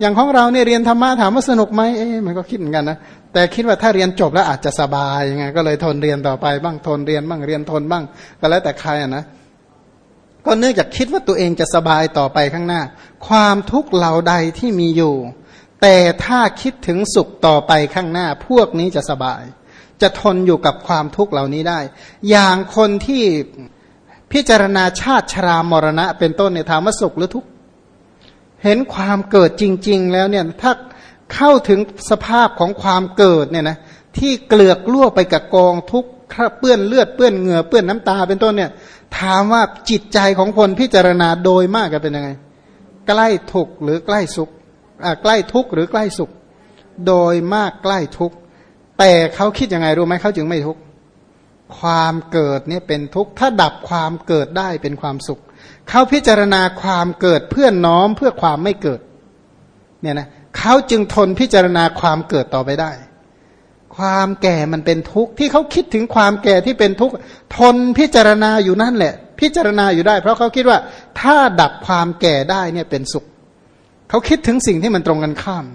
อย่างของเราเนี่ยเรียนธรรมะถามว่าสนุกไหมเอ๊ะมันก็คิดเหมือนกันนะแต่คิดว่าถ้าเรียนจบแล้วอาจจะสบายยังไงก็เลยทนเรียนต่อไปบ้างทนเรียนบ้างเรียนทนบ้าง ก็แล้วแต่ใครนะก็เนื่องจากคิดว่าตัวเองจะสบายต่อไปข้างหน้า ความทุกข์เหล่าใดที่มีอยู่ แต่ถ้าคิดถึงสุขต่อไปข้างหน้า พวกนี้จะสบาย จะทนอยู่กับความทุกข์เหล่านี้ได้ อย่างคนที่พิจารณาชาติชรามรณะ เป็นต้นเนี่ยถามว่าสุขหรือทุกข์ เห็นความเกิดจริง ๆ แล้วเนี่ยถ้าเข้าถึงสภาพของความเกิดเนี่ยนะที่เกลือกลั่วไปกับกองทุกข์เปื้อนเลือดเปื้อนเหงื่อเปื้อนน้ำตา เป็นต้นเนี่ยถามว่าจิตใจของคนพิจารณาโดยมากจะเป็นยังไง ใกล้ทุกข์หรือใกล้สุขใกล้ทุกข์หรือใกล้สุข โดยมากใกล้ทุกข์แต่เขาคิดยังไงรู้ไหมเขาจึงไม่ทุกข์ ความเกิดเนี่ยเป็นทุกข์ถ้าดับความเกิดได้เป็นความสุข เขาพิจารณาความเกิดเพื่อน้อมเพื่อความไม่เกิดเนี่ยนะเขาจึงทนพิจารณาความเกิดต่อไปได้ ความแก่มันเป็นทุกข์ที่เขาคิดถึงความแก่ที่เป็นทุกข์ทนพิจารณาอยู่นั่นแหละ พิจารณาอยู่ได้ เพราะเขาคิดว่าถ้าดับความแก่ได้เนี่ยเป็นสุข เขาคิดถึงสิ่งที่มันตรงกันข้าม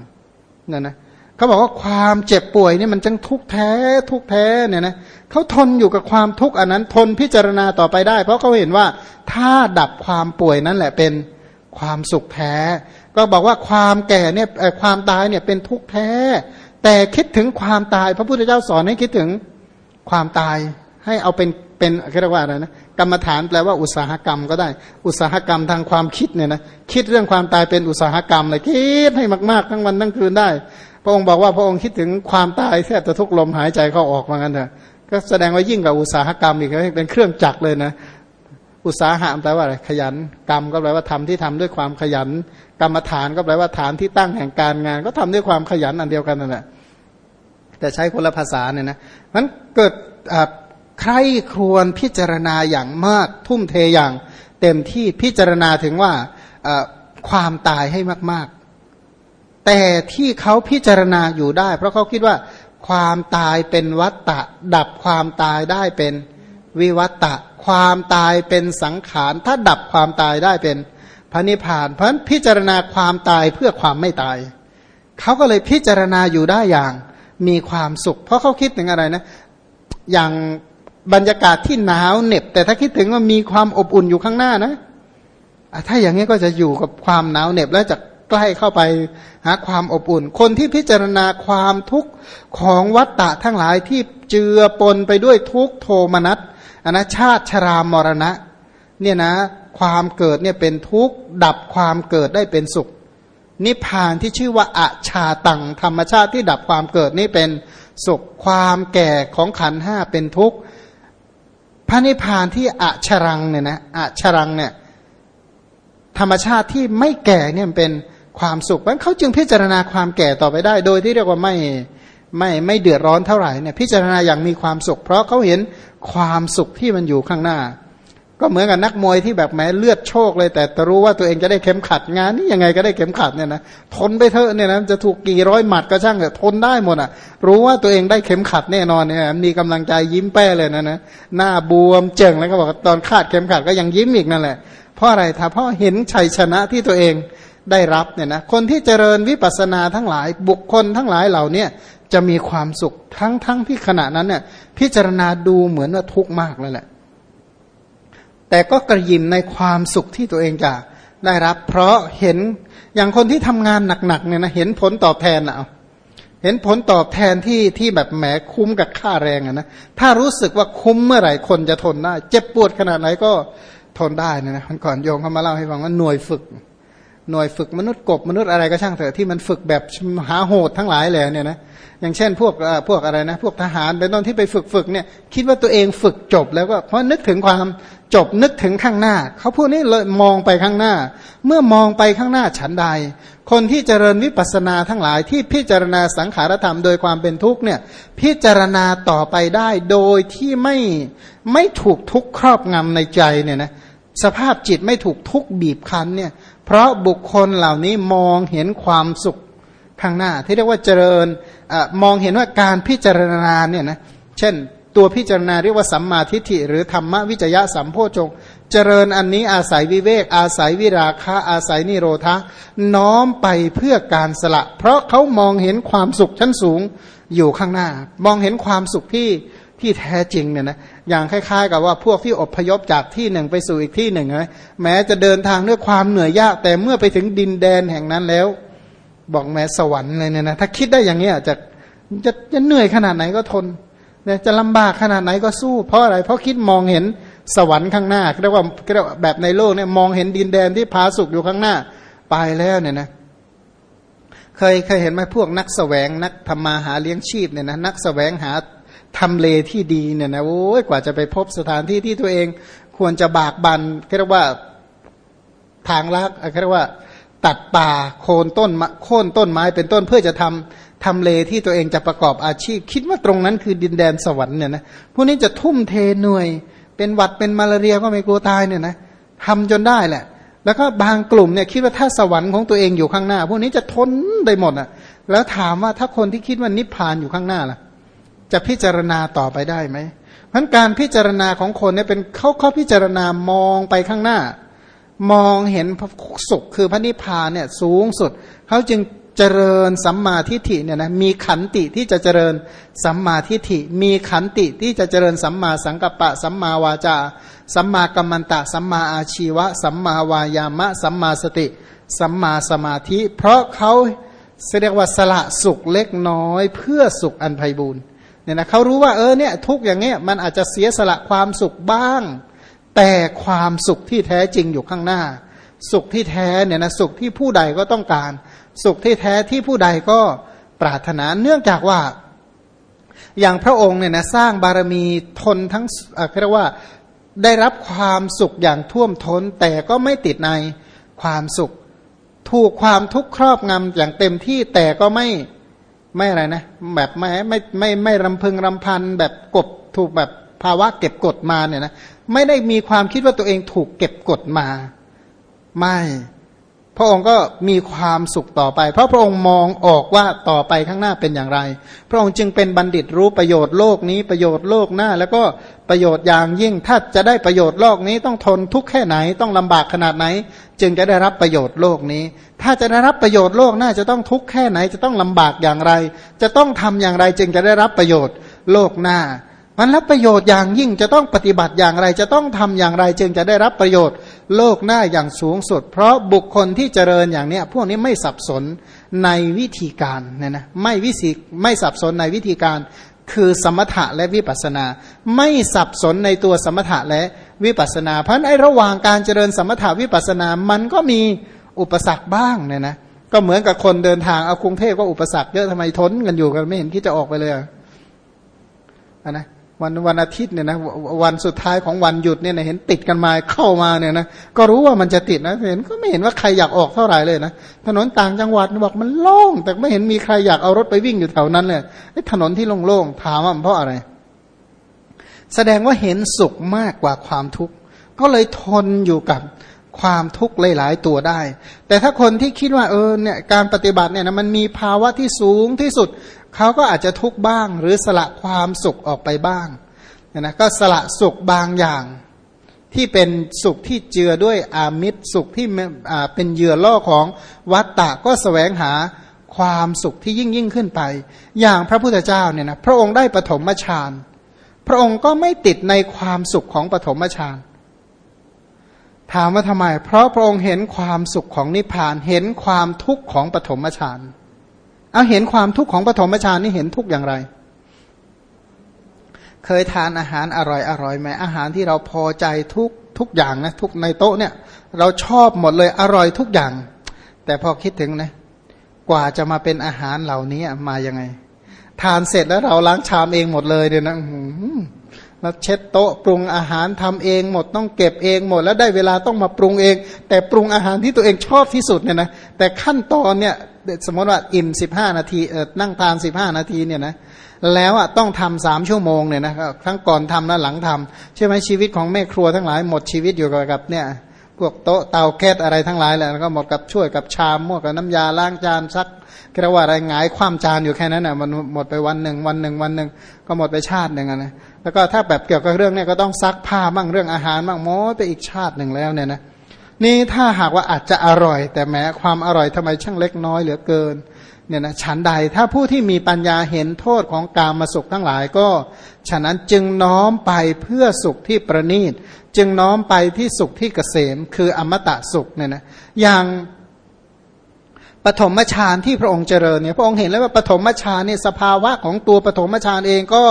เนั่นนะเขาบอกว่าความเจ็บป่วยนี่มันจังทุกข์แท้ทุกข์แท้เนี่ยนะ เขาทนอยู่กับความทุกข์อันนั้นทนพิจารณาต่อไปได้ เพราะเขาเห็นว่าถ้าดับความป่วยนั่นแหละเป็นความสุขแท้ ก็บอกว่าความแก่เนี่ยความตายเนี่ยเป็นทุกข์แท้ แต่คิดถึงความตาย พระพุทธเจ้าสอนให้คิดถึงความตายให้เอาเป็นเป็นเรียกว่าอะไรนะกรรมฐานแปลว่าอุตสาหกรรมก็ได้ อุตสาหกรรมทางความคิดเนี่ยนะคิดเรื่องความตายเป็นอุตสาหกรรมเลยคิดให้มากๆทั้งวันทั้งคืนได้ พระองค์บอกว่าพระองค์คิดถึงความตายแทบจะทุกลมหายใจเข้าออกมางั้นเถอะ ก็แสดงว่ายิ่งกว่าอุตสาหกรรมอีกเป็นเครื่องจักรเลยนะ อุตสาหะแปลว่าอะไรขยันกรรมก็แปลว่าทำที่ทำด้วยความขยัน กรรมฐานก็แปลว่าฐานที่ตั้งแห่งการงาน ก็ทำด้วยความขยันอันเดียวกันนั่นแหละแต่ใช้คนละภาษาเนี่ยนะมันเกิดใครควรพิจารณาอย่างมากทุ่มเทอย่าง เต็มที่พิจารณาถึงว่าความตายให้มากแต่ที่เขาพิจารณาอยู่ได้ เพราะเขาคิดว่า ความตายเป็นวัตตะ ดับความตายได้เป็นวิวัตตะ ความตายเป็นสังขาร ถ้าดับความตายได้เป็นพระนิพพาน เพราะฉะนั้นพิจารณาความตายเพื่อความไม่ตาย เขาก็เลยพิจารณาอยู่ได้อย่างมีความสุข เพราะเขาคิดถึงอะไรนะ อย่างบรรยากาศที่หนาวเหน็บ แต่ถ้าคิดถึงว่ามีความอบอุ่นอยู่ข้างหน้านะถ้าอย่างนี้ก็จะอยู่กับความหนาวเหน็บแล้วจะ ใกล้เข้าไปหาความอบอุ่น คนที่พิจารณาความทุกข์ของวัตตะทั้งหลายที่เจือปนไปด้วยทุกโทมนัสอนาชาติชรามรณะ เนี่ยนะ ความเกิดเนี่ยเป็นทุกข์ดับความเกิดได้เป็นสุข นิพพานที่ชื่อว่าอาชาตังธรรมชาติที่ดับความเกิดนี่เป็นสุขความแก่ของขันห้าเป็นทุกข์พระนิพพานที่อาชรังเนี่ยนะอาชรังเนี่ยธรรมชาติที่ไม่แก่เนี่ยเป็น ความสุขเพราะเขาจึงพิจารณาความแก่ต่อไปได้ โดยที่เรียกว่าไม่ไม่ไม่เดือดร้อนเท่าไหร่เนี่ยพิจารณาอย่างมีความสุข เพราะเขาเห็นความสุขที่มันอยู่ข้างหน้า ก็เหมือนกับนักมวยที่แบบแม้เลือดโชกเลย แต่รู้ว่าตัวเองจะได้เข็มขัดงานนี่ยังไงก็ได้เข็มขัดเนี่ยนะทนไปเถอะเนี่ยนะจะถูกกี่ร้อยหมัดก็ช่างแต่ทนได้หมดอะ รู้ว่าตัวเองได้เข็มขัดแน่นอนเนี่ยมีกำลังใจยิ้มแป้เลยนะนะหน้าบวมเจิงแล้วก็บอกตอนคาดเข็มขัดก็ยังยิ้มอีกนั่นแหละเพราะอะไรถ้าเพราะเห็นชัยชนะที่ตัวเอง ได้รับเนี่ยนะคนที่เจริญวิปัสสนาทั้งหลาย บุคคลทั้งหลายเหล่านี้จะมีความสุขทั้งทั้งที่ขณะนั้นเนี่ยพิจารณาดูเหมือนว่าทุกข์มากเลยแหละ แต่ก็กระยิมในความสุขที่ตัวเองจะได้รับ เพราะเห็นอย่างคนที่ทำงานหนักๆเนี่ยนะเห็นผลตอบแทนนะเห็นผลตอบแทนที่ที่แบบแหมคุ้มกับค่าแรงอะนะถ้ารู้สึกว่าคุ้มเมื่อไหร่คนจะทนได้ เจ็บปวดขนาดไหนก็ทนได้นะนะก่อนโยมเขามาเล่าให้ฟังว่าหน่วยฝึก หน่วยฝึกมนุษย์กบมนุษย์อะไรก็ช่างเถอะที่มันฝึกแบบหาโหดทั้งหลายเลยเนี่ยนะอย่างเช่นพวกพวกอะไรนะพวกทหารเป็นต้นที่ไปฝึกฝึกเนี่ยคิดว่าตัวเองฝึกจบแล้วก็เพราะนึกถึงความจบนึกถึงข้างหน้า เขาพวกนี้เลยมองไปข้างหน้า เมื่อมองไปข้างหน้าฉันใด คนที่เจริญวิปัสสนาทั้งหลายที่พิจารณาสังขารธรรมโดยความเป็นทุกข์เนี่ยพิจารณาต่อไปได้โดยที่ไม่ไม่ถูกทุกข์ครอบงำในใจเนี่ยนะ สภาพจิตไม่ถูกทุกข์บีบคั้นเนี่ย เพราะบุคคลเหล่านี้มองเห็นความสุขข้างหน้า ที่เรียกว่าเจริญอมองเห็นว่าการพิจารณาเนี่ยนะเช่น ตัวพิจารณาเรียกว่าสัมมาทิฏฐิหรือธรรมวิจยะสัมโพชงเจเจริญอันนี้อาศัยวิเวก อาศัยวิราคะ อาศัยนิโรธะน้อมไปเพื่อการสละ เพราะเขามองเห็นความสุขชั้นสูงอยู่ข้างหน้า มองเห็นความสุขที่ที่แท้จริงเนี่ยนะ อย่างคล้าย ๆ กับว่าพวกที่อพยพจากที่หนึ่งไปสู่อีกที่หนึ่งนะแม้จะเดินทางด้วยความเหนื่อยยาก แต่เมื่อไปถึงดินแดนแห่งนั้นแล้ว บอกแม้สวรรค์เลยเนี่ยนะถ้าคิดได้อย่างนี้จะจะจะเหนื่อยขนาดไหนก็ทนนจะลำบากขนาดไหนก็สู้ เพราะอะไร เพราะคิดมองเห็นสวรรค์ข้างหน้าเรียกว่าเรียกว่าแบบในโลกเนี่ยมองเห็นดินแดนที่พาสุขอยู่ข้างหน้าไปแล้วเนี่ยนะเคยเคยเห็นไหมพวกนักสแสวงนักทำมาหาเลี้ยงชีพเนี่ยนะนักสแสวงหา ทำเลที่ดีเนี่ยนะโอ้ยกว่าจะไปพบสถานที่ที่ตัวเองควรจะบากบันเรียกว่าทางลักเรียกว่า ตัดป่าโคนต้นโค่นต้นไม้เป็นต้นเพื่อจะทำทำเลที่ตัวเองจะประกอบอาชีพ คิดว่าตรงนั้นคือดินแดนสวรรค์เนี่ยนะพวกนี้จะทุ่มเทหน่วย เป็นหวัดเป็นมาลาเรียก็ไม่กลัวตายเนี่ยนะทำจนได้แหละ แล้วก็บางกลุ่มเนี่ยคิดว่าถ้าสวรรค์ของตัวเองอยู่ข้างหน้า พวกนี้จะทนได้หมดอะ แล้วถามว่าถ้าคนที่คิดว่านิพพานอยู่ข้างหน้าล่ะ จะพิจารณาต่อไปได้ไหมเพราะการพิจารณาของคนเนี่ยเป็นเขาเขาพิจารณามองไปข้างหน้า มองเห็นสุขคือพระนิพพานเนี่ยสูงสุดเขาจึงเจริญสัมมาทิฏฐิเนี่ยนะมีขันติที่จะเจริญสัมมาทิฏฐิ มีขันติที่จะเจริญสัมมาสังกัปปะ สัมมาวาจา สัมมากัมมันตะ สัมมาอาชีวะ สัมมาวายามะ สัมมาสติ สัมมาสมาธิ เพราะเขาเรียกว่าสละสุขเล็กน้อยเพื่อสุขอันไพบูรณ์ เนี่ยนะเขารู้ว่าเออเนี่ยทุกอย่างเนี้ยมันอาจจะเสียสละความสุขบ้าง แต่ความสุขที่แท้จริงอยู่ข้างหน้า สุขที่แท้เนี่ยนะสุขที่ผู้ใดก็ต้องการ สุขที่แท้ที่ผู้ใดก็ปรารถนาเนื่องจากว่า อย่างพระองค์เนี่ยนะสร้างบารมีทนทั้งเรียกว่าได้รับความสุขอย่างท่วมทน้น แต่ก็ไม่ติดในความสุข ถูกความทุกข์ครอบงำอย่างเต็มที่แต่ก็ไม่ ไม่อะไรนะแบบไม่ไม่ไม่ไม่รำพึงรำพันแบบกบถูกแบบภาวะเก็บกดมาเนี่ยนะไม่ได้มีความคิดว่าตัวเองถูกเก็บกดมา ไม่ พระองค์ก็มีความสุขต่อไป เพราะพระองค์มองออกว่าต่อไปข้างหน้าเป็นอย่างไร พระองค์จึงเป็นบัณฑิตรู้ประโยชน์โลกนี้ประโยชน์โลกหน้า แล้วก็ประโยชน์อย่างยิ่งถ้าจะได้ประโยชน์โลกนี้ต้องทนทุกข์แค่ไหนต้องลำบากขนาดไหน จึงจะได้รับประโยชน์โลกนี้ ถ้าจะได้รับประโยชน์โลกหน้าจะต้องทุกข์แค่ไหนจะต้องลำบากอย่างไร จะต้องทำอย่างไรจึงจะได้รับประโยชน์โลกหน้ามันรับประโยชน์อย่างยิ่งจะต้องปฏิบัติอย่างไร จะต้องทำอย่างไร จึงจะได้รับประโยชน์ โลกหน้าอย่างสูงสุด เพราะบุคคลที่เจริญอย่างเนี้ยพวกนี้ไม่สับสนในวิธีการเนี่ยนะไม่วิสีไม่สับสนในวิธีการคือสมถะและวิปัสนา ไม่สับสนในตัวสมถะและวิปัสนา เพราะในระหว่างการเจริญสมถะวิปัสนา มันก็มีอุปสรรคบ้างเนี่ยนะก็เหมือนกับคนเดินทางเอากรุงเทพก็อุปสรรคเยอะทำไมทนกันอยู่กันไม่เห็นที่จะออกไปเลยอะนะ วันวันอาทิตย์เนี่ยนะวันสุดท้ายของวันหยุดเนี่ยนะเห็นติดกันมาเข้ามาเนี่ยนะก็รู้ว่ามันจะติดนะเห็นก็ไม่เห็นว่าใครอยากออกเท่าไหร่เลยนะถนนต่างจังหวัดบอกมันโล่ง แต่ไม่เห็นมีใครอยากเอารถไปวิ่งอยู่แถวนั้นเลยถนนที่โล่งๆถามว่าเพราะอะไร แสดงว่าเห็นสุขมากกว่าความทุกข์ก็เลยทนอยู่กับความทุกข์หลาย ๆ ตัวได้ แต่ถ้าคนที่คิดว่าเออเนี่ยการปฏิบัติเนี่ยนะมันมีภาวะที่สูงที่สุด เขาก็อาจจะทุกข์บ้าง หรือสละความสุขออกไปบ้างนะก็สละสุขบางอย่างที่เป็นสุขที่เจือด้วยอามิตรสุขที่เป็นเหยื่อล่อของวัตตะก็สแสวงหาความสุขที่ยิ่งยิ่งขึ้นไป อย่างพระพุทธเจ้าเนี่ยนะพระองค์ได้ปฐมฌานพระองค์ก็ไม่ติดในความสุขของปฐมฌานถามว่าทำไม เพราะพระองค์เห็นความสุขของนิพพานเห็นความทุกข์ของปฐมฌานเเอาเห็นความทุกข์ของปฐมฌานนี่เห็นทุกอย่างไร เคยทานอาหารอร่อยอร่อยไหมอาหารที่เราพอใจทุกทุกอย่างนะทุกในโต๊ะเนี่ย เราชอบหมดเลยอร่อยทุกอย่าง แต่พอคิดถึงนะ กว่าจะมาเป็นอาหารเหล่านี้มายังไง ทานเสร็จแล้วเราล้างชามเองหมดเลยเดี๋ยวนะแล้วเช็ดโต๊ะปรุงอาหารทำเองหมดต้องเก็บเองหมดแล้วได้เวลาต้องมาปรุงเอง แต่ปรุงอาหารที่ตัวเองชอบที่สุดเนี่ยนะแต่ขั้นตอนเนี่ย สมมติว่าอิ่มสิบห้านาทีเออนั่งทานสิบห้านาทีเนี่ยนะแล้วอะต้องทำสามชั่วโมงเนี่ยนะทั้งก่อนทำและหลังทำใช่ไหมชีวิตของแม่ครัวทั้งหลายหมดชีวิตอยู่กับเนี่ยพวกโต๊ะเตาแก๊สอะไรทั้งหลายแหละแล้วก็หมดกับช่วยกับชามหมดกับน้ำยาล้างจานซักเรียกว่าอะไรหงายความจานอยู่แค่นั้นน่ะมันหมดไปวันหนึ่งวันหนึ่งวันหนึ่งก็หมดไปชาติหนึ่งนะแล้วก็ถ้าแบบเกี่ยวกับเรื่องเนี้ยก็ต้องซักผ้าบ้างเรื่องอาหารบ้างหมดไปอีกชาติหนึ่งแล้วเนี่ยนะ นี่ถ้าหากว่าอาจจะอร่อย แต่แม้ความอร่อยทำไมช่างเล็กน้อยเหลือเกินเนี่ยนะฉันใดถ้าผู้ที่มีปัญญาเห็นโทษของกามมาสุขทั้งหลายก็ ฉะนั้นจึงน้อมไปเพื่อสุขที่ประณีต จึงน้อมไปที่สุขที่เกษม คืออมตะสุขเนี่ยนะอย่าง ปฐมฌานที่พระองค์เจริญเนี่ยพระองค์เห็นแล้วว่าปฐมฌานเนี่ยสภาวะของตัวปฐมฌานเองก็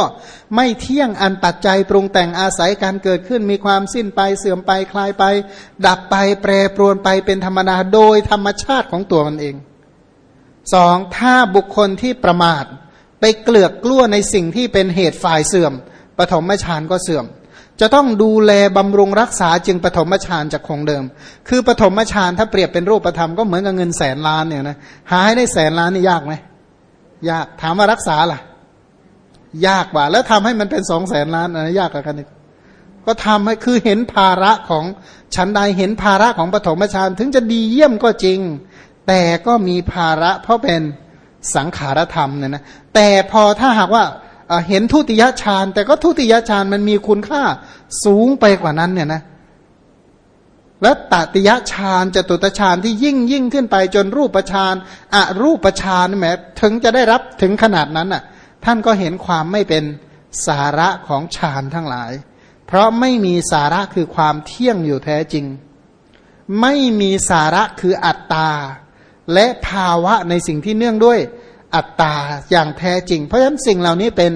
ไม่เที่ยงอันปัจจัยปรุงแต่งอาศัยการเกิดขึ้นมีความสิ้นไปเสื่อมไปคลายไป ดับไปแปรปรวนไปเป็นธรรมดาโดยธรรมชาติของตัวมันเองสองถ้าบุคคลที่ประมาท ไปเกลือกกลั้วในสิ่งที่เป็นเหตุฝ่ายเสื่อม ปฐมฌานก็เสื่อม จะต้องดูแลบำรุงรักษาจึงปฐมฌานจะคงเดิม คือปฐมฌานถ้าเปรียบเป็นรูปธรรมก็เหมือนกับเงินแสนล้านเนี่ยนะหาให้ได้แสนล้านนี่ยากไหมยากถามว่ารักษาล่ะ ยากกว่า แล้วทำให้มันเป็นสองแสนล้านอะไรยากกว่ากันอีกก็ทำให้คือเห็นภาระของชั้นใดเห็นภาระของปฐมฌานถึงจะดีเยี่ยมก็จริง แต่ก็มีภาระเพราะเป็นสังขารธรรมเนี่ยนะแต่พอถ้าหากว่า เห็นทุติยฌาน แต่ก็ทุติยฌานมันมีคุณค่าสูงไปกว่านั้นเนี่ยนะและตติยฌานจตุตฌานที่ยิ่งยิ่งขึ้นไปจนรูปฌานอรูปฌานแม้ถึงจะได้รับถึงขนาดนั้นอะ ท่านก็เห็นความไม่เป็นสาระของฌานทั้งหลาย เพราะไม่มีสาระคือความเที่ยงอยู่แท้จริง ไม่มีสาระคืออัตตา และภาวะในสิ่งที่เนื่องด้วย อัตตาอย่างแท้จริง เพราะฉะนั้นสิ่งเหล่านี้เป็น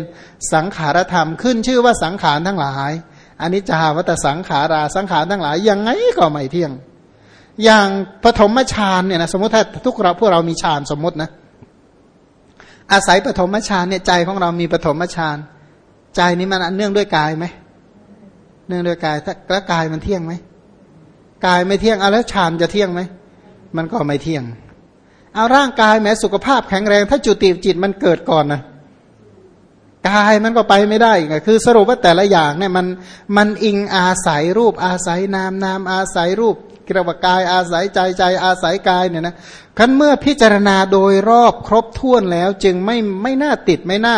สังขารธรรมขึ้นชื่อว่าสังขารทั้งหลายอันนี้จาวัตสังขาราสังขารทั้งหลายยังไงก็ไม่เที่ยง อย่างปฐมฌานเนี่ยนะสมมติถ้าทุกเราพวกเรามีฌานสมมตินะ อาศัยปฐมฌานเนี่ยใจของเรามีปฐมฌานใจนี้มันเนื่องด้วยกายไหมเนื่องด้วยกายถ้าแล้วกายมันเที่ยงไหมกายไม่เที่ยงเอาแล้วฌานจะเที่ยงไหมมันก็ไม่เที่ยง เอาร่างกายแม้สุขภาพแข็งแรง ถ้าจุติจิตมันเกิดก่อนนะกายมันก็ไปไม่ได้ไงคือสรุปว่าแต่ละอย่างเนี่ยมันมันอิงอาศัยรูปอาศัยนามนามอาศัยรูป กระวกายอาศัยใจใจอาศัยกายเนี่ยนะคันเมื่อพิจารณาโดยรอบครบถ้วนแล้ว จึงไม่ไม่น่าติดไม่น่า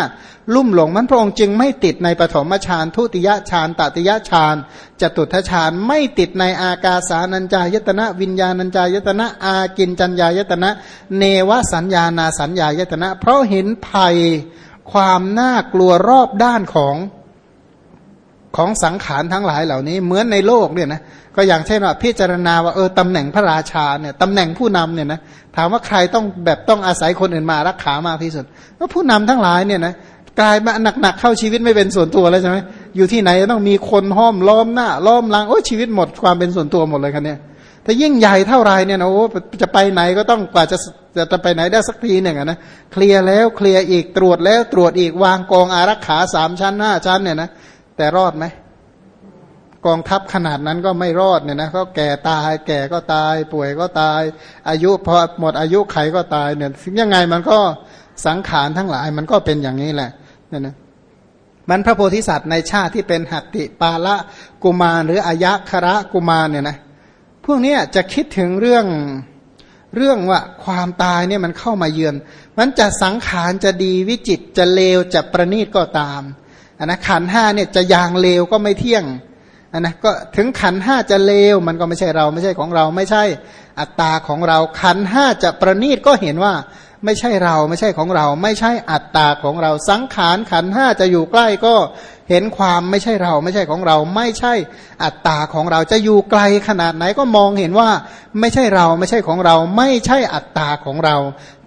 ลุ่มหลงมันพระองค์จึงไม่ติดในปฐมฌานทุติยฌานตติยฌานจตุทฌานไม่ติดในอากาสานัญจายตนะ วิญญาณัญจายตนะ อากินจัญญายตนะ เนวสัญญานาสัญญายตนะ เพราะเห็นภัยความน่ากลัวรอบด้านของ ของสังขารทั้งหลายเหล่านี้ เหมือนในโลกเนี่ยนะก็อย่างเช่นว่าพิจารณาว่าเออตำแหน่งพระราชาเนี่ยตำแหน่งผู้นำเนี่ยนะถามว่าใครต้องแบบต้องอาศัยคนอื่นมารักขามากที่สุดก็ผู้นำทั้งหลายเนี่ยนะกลายมาหนักๆเข้าชีวิตไม่เป็นส่วนตัวแล้วใช่ไหมอยู่ที่ไหนต้องมีคนห้อมล้อมหน้าล้อมหลังโอ้ชีวิตหมดความเป็นส่วนตัวหมดเลยคันเนี่ยถ้ายิ่งใหญ่เท่าไรเนี่ยนะโอ้จะไปไหนก็ต้องกว่าจะจะจะไปไหนได้สักทีหนึ่งนะเคลียร์แล้วเคลียร์อีกตรวจแล้วตรวจอีกวางกองอารักขาสามชั้นห้าชั้นเนี่ยนะ แต่รอดไหมกองทัพขนาดนั้นก็ไม่รอดเนี่ยนะเขาแก่ตาย แก่ก็ตาย ป่วยก็ตาย อายุพอหมดอายุไขก็ตายเนี่ยยังไงมันก็สังขารทั้งหลาย มันก็เป็นอย่างนี้แหละเนี่ยนะมันพระโพธิสัตว์ในชาติที่เป็นหัตติปาละกุมารหรืออายะคระกุมารเนี่ยนะพวกนี้จะคิดถึงเรื่องเรื่องว่าความตายเนี่ยมันเข้ามาเยือน มันจะสังขารจะดีวิจิตจะเลวจะประณีตก็ตาม อันนะขันห้าเนี่ยจะยางเลวก็ไม่เที่ยงอันนะก็ถึงขันห้าจะเลวมันก็ไม่ใช่เราไม่ใช่ของเราไม่ใช่อัตตาของเราขันห้าจะประณีตก็เห็นว่าไม่ใช่เราไม่ใช่ของเรา ไม่ใช่อัตตาของเราสังขารขันห้าจะอยู่ใกล้ก็เห็นความไม่ใช่เราไม่ใช่ของเรา ไม่ใช่อัตตาของเราจะอยู่ไกลขนาดไหนก็มองเห็นว่า ไม่ใช่เราไม่ใช่ของเรา ไม่ใช่อัตตาของเรา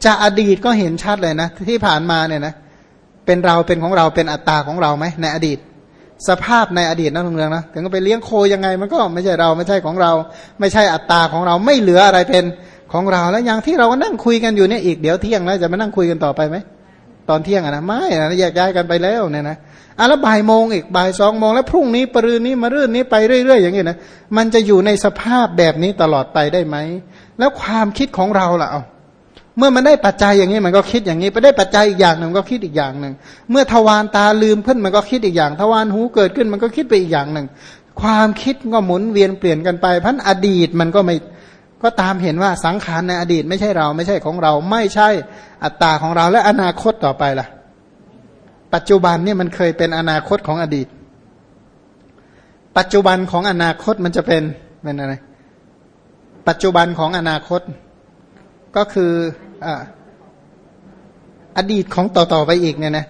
จะอดีตก็เห็นชัดเลยนะ ที่ผ่านมาเนี่ยนะ เป็นเราเป็นของเราเป็นอัตตาของเราไหมในอดีต สภาพในอดีตนั่นเรืองนะถึงไปเลี้ยงโคยังไงมันก็ไม่ใช่เราไม่ใช่ของเรา ไม่ใช่อัตตาของเราไม่เหลืออะไรเป็นของเราแล้วอย่างที่เรานั่งคุยกันอยู่เนี่ยอีกเดี๋ยวเที่ยงแล้วจะมานั่งคุยกันต่อไปไหมตอนเที่ยงอะนะไม่นะแยกย้ายกันไปแล้วเนี่ยนะอะแล้วบ่ายโมงอีกบ่ายสองโมงแล้วพรุ่งนี้ปรืนนี้มารื่นนี้ไปเรื่อย ๆ อย่างนี้นะมันจะอยู่ในสภาพแบบนี้ตลอดไปได้ไหมแล้วความคิดของเราล่ะเอา เมื่อมันได้ปัจจัยอย่างนี้มันก็คิดอย่างนี้ไปได้ปัจจัยอีกอย่างหนึ่งก็คิดอีกอย่างหนึ่งเมื่อทวารตาลืมขึ้นมันก็คิดอีกอย่าง ทวารหูเกิดขึ้นมันก็คิดไปอีกอย่างหนึ่งความคิดก็หมุนเวียนเปลี่ยนกันไปพันอดีตมันก็ไม่ก็ตามเห็นว่าสังขารในอดีตไม่ใช่เราไม่ใช่ของเราไม่ใช่อัตตาของเราและอนาคตต่อไปล่ะ ปัจจุบันเนี่ยมันเคยเป็นอนาคตของอดีต ปัจจุบันของอนาคตมันจะเป็นเป็นอะไรปัจจุบันของอนาคต ก็คือออดีตของต่อๆไปอีกเนี่ยนะ